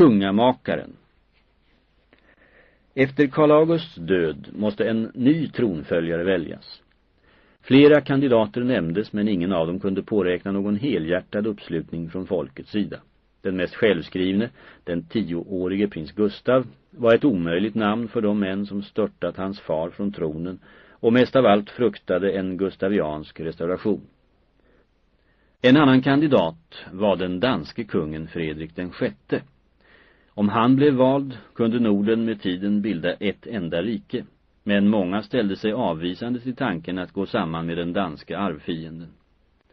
Kungamakaren Efter Karl Augusts död måste en ny tronföljare väljas. Flera kandidater nämndes men ingen av dem kunde påräkna någon helhjärtad uppslutning från folkets sida. Den mest självskrivne, den tioårige prins Gustav, var ett omöjligt namn för de män som störtat hans far från tronen och mest av allt fruktade en gustaviansk restauration. En annan kandidat var den danske kungen Fredrik den sjätte. Om han blev vald kunde Norden med tiden bilda ett enda rike, men många ställde sig avvisande till tanken att gå samman med den danska arvfienden.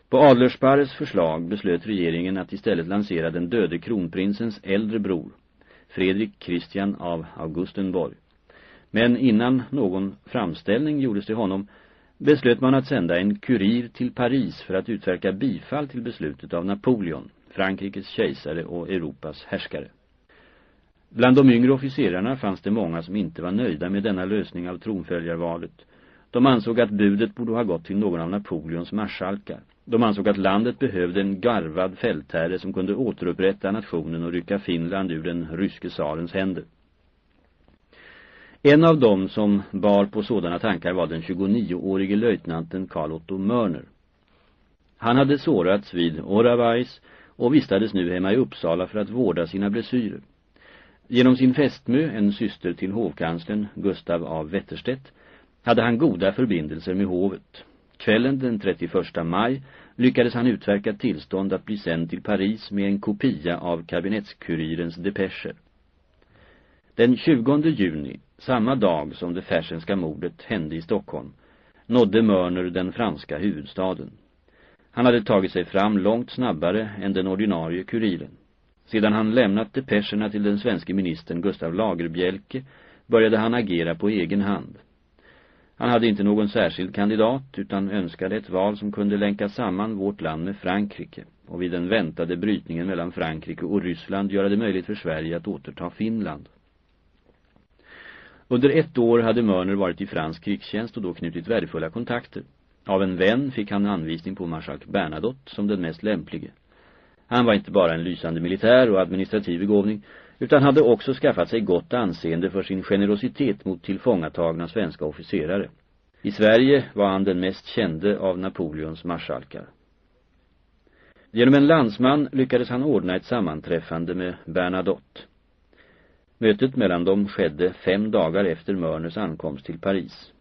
På Adlersparres förslag beslöt regeringen att istället lansera den döde kronprinsens äldre bror, Fredrik Christian av Augustenborg. Men innan någon framställning gjordes till honom beslöt man att sända en kurir till Paris för att utverka bifall till beslutet av Napoleon, Frankrikes kejsare och Europas härskare. Bland de yngre officerarna fanns det många som inte var nöjda med denna lösning av tronföljarvalet. De ansåg att budet borde ha gått till någon av Napoleons marskalkar. De ansåg att landet behövde en garvad fältherre som kunde återupprätta nationen och rycka Finland ur den ryske sarens händer. En av dem som bar på sådana tankar var den 29-årige löjtnanten Carl-Otto Mörner. Han hade sårats vid Oravais och vistades nu hemma i Uppsala för att vårda sina blessyrer. Genom sin fästmö, en syster till hovkanslern Gustav av Wetterstedt, hade han goda förbindelser med hovet. Kvällen den 31 maj lyckades han utverka tillstånd att bli sänd till Paris med en kopia av kabinettskurirens depescher. Den 20 juni, samma dag som det färsenska mordet hände i Stockholm, nådde Mörner den franska huvudstaden. Han hade tagit sig fram långt snabbare än den ordinarie kuriren. Sedan han lämnat depescherna till den svenska ministern Gustav Lagerbjälke började han agera på egen hand. Han hade inte någon särskild kandidat utan önskade ett val som kunde länka samman vårt land med Frankrike och vid den väntade brytningen mellan Frankrike och Ryssland göra det möjligt för Sverige att återta Finland. Under ett år hade Mörner varit i fransk krigstjänst och då knutit värdefulla kontakter. Av en vän fick han anvisning på marskalk Bernadotte som den mest lämplige. Han var inte bara en lysande militär och administrativ begåvning utan hade också skaffat sig gott anseende för sin generositet mot tillfångatagna svenska officerare. I Sverige var han den mest kände av Napoleons marskalkar. Genom en landsman lyckades han ordna ett sammanträffande med Bernadotte. Mötet mellan dem skedde fem dagar efter Mörners ankomst till Paris.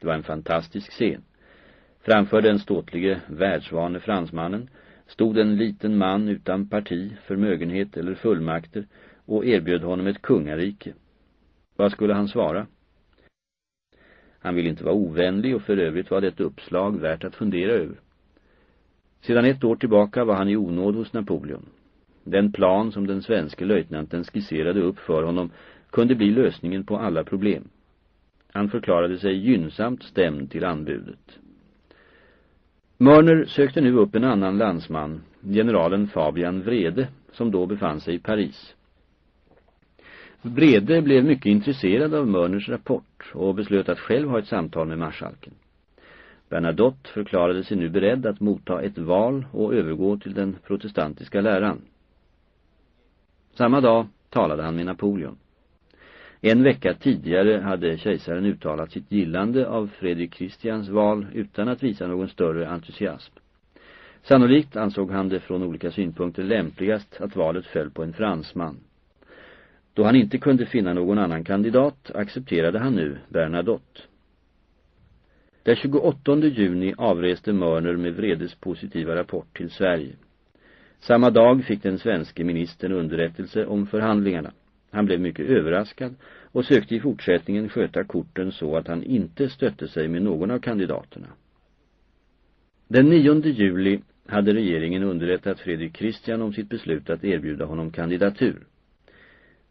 Det var en fantastisk scen. Framför den ståtlige världsvane fransmannen stod en liten man utan parti, förmögenhet eller fullmakter och erbjöd honom ett kungarike. Vad skulle han svara? Han ville inte vara ovänlig och för övrigt var det ett uppslag värt att fundera över. Sedan ett år tillbaka var han i onåd hos Napoleon. Den plan som den svenska löjtnanten skisserade upp för honom kunde bli lösningen på alla problem. Han förklarade sig gynnsamt stämd till anbudet. Mörner sökte nu upp en annan landsman, generalen Fabian Vrede, som då befann sig i Paris. Vrede blev mycket intresserad av Mörners rapport och beslöt att själv ha ett samtal med marskalken. Bernadotte förklarade sig nu beredd att motta ett val och övergå till den protestantiska läran. Samma dag talade han med Napoleon. En vecka tidigare hade kejsaren uttalat sitt gillande av Fredrik Christians val utan att visa någon större entusiasm. Sannolikt ansåg han det från olika synpunkter lämpligast att valet föll på en fransman. Då han inte kunde finna någon annan kandidat accepterade han nu Bernadotte. Den 28 juni avreste Mörner med Vredes positiva rapport till Sverige. Samma dag fick den svenske ministern underrättelse om förhandlingarna. Han blev mycket överraskad och sökte i fortsättningen sköta korten så att han inte stötte sig med någon av kandidaterna. Den 9 juli hade regeringen underrättat Fredrik Christian om sitt beslut att erbjuda honom kandidatur.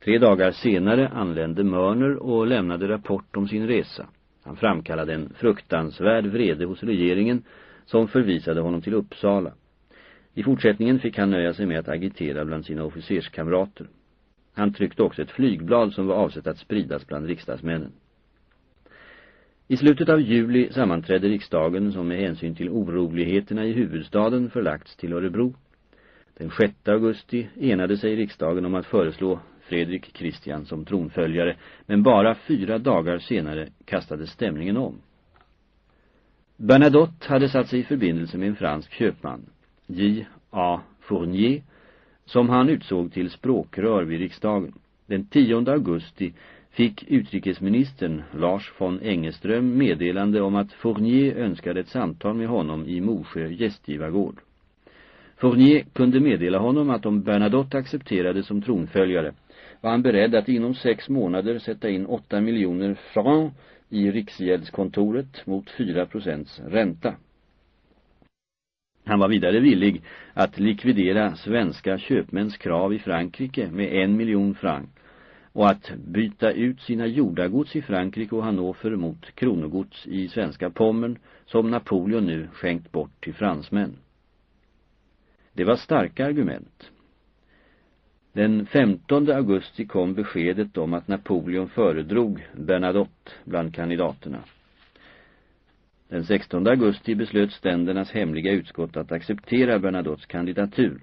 Tre dagar senare anlände Mörner och lämnade rapport om sin resa. Han framkallade en fruktansvärd vrede hos regeringen som förvisade honom till Uppsala. I fortsättningen fick han nöja sig med att agitera bland sina officerskamrater. Han tryckte också ett flygblad som var avsett att spridas bland riksdagsmännen. I slutet av juli sammanträdde riksdagen som med hänsyn till oroligheterna i huvudstaden förlagts till Örebro. Den 6 augusti enade sig riksdagen om att föreslå Fredrik Kristian som tronföljare, men bara fyra dagar senare kastades stämningen om. Bernadotte hade satt sig i förbindelse med en fransk köpman, J. A. Fournier, som han utsåg till språkrör vid riksdagen. Den 10 augusti fick utrikesministern Lars von Engeström meddelande om att Fournier önskade ett samtal med honom i Mosjö gästgivargård. Fournier kunde meddela honom att om Bernadotte accepterade som tronföljare var han beredd att inom sex månader sätta in 8 miljoner franc i riksgäldskontoret mot 4 procents ränta. Han var vidare villig att likvidera svenska köpmäns krav i Frankrike med en miljon franc och att byta ut sina jordagods i Frankrike och Hannover mot kronogods i svenska Pommern som Napoleon nu skänkt bort till fransmän. Det var starka argument. Den 15 augusti kom beskedet om att Napoleon föredrog Bernadotte bland kandidaterna. Den 16 augusti beslöt ständernas hemliga utskott att acceptera Bernadottes kandidatur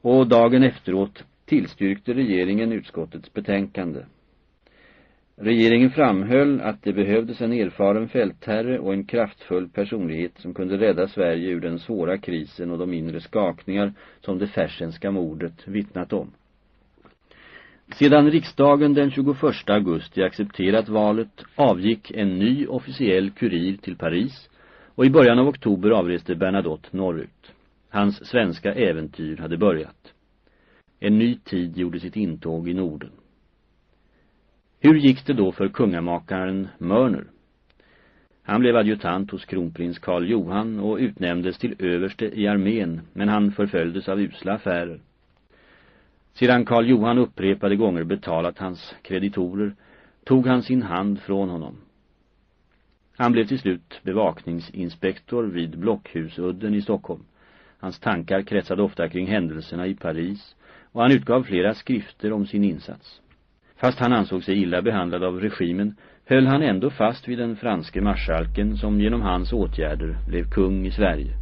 och dagen efteråt tillstyrkte regeringen utskottets betänkande. Regeringen framhöll att det behövdes en erfaren fältherre och en kraftfull personlighet som kunde rädda Sverige ur den svåra krisen och de inre skakningar som det färsenska mordet vittnat om. Sedan riksdagen den 21 augusti accepterat valet avgick en ny officiell kurir till Paris och i början av oktober avreste Bernadotte norrut. Hans svenska äventyr hade börjat. En ny tid gjorde sitt intåg i Norden. Hur gick det då för kungamakaren Mörner? Han blev adjutant hos kronprins Karl Johan och utnämndes till överste i armén, men han förföljdes av usla affärer. Sedan Karl Johan upprepade gånger betalat hans kreditorer tog han sin hand från honom. Han blev till slut bevakningsinspektor vid Blockhusudden i Stockholm. Hans tankar kretsade ofta kring händelserna i Paris och han utgav flera skrifter om sin insats. Fast han ansåg sig illa behandlad av regimen höll han ändå fast vid den franske marskalken som genom hans åtgärder blev kung i Sverige.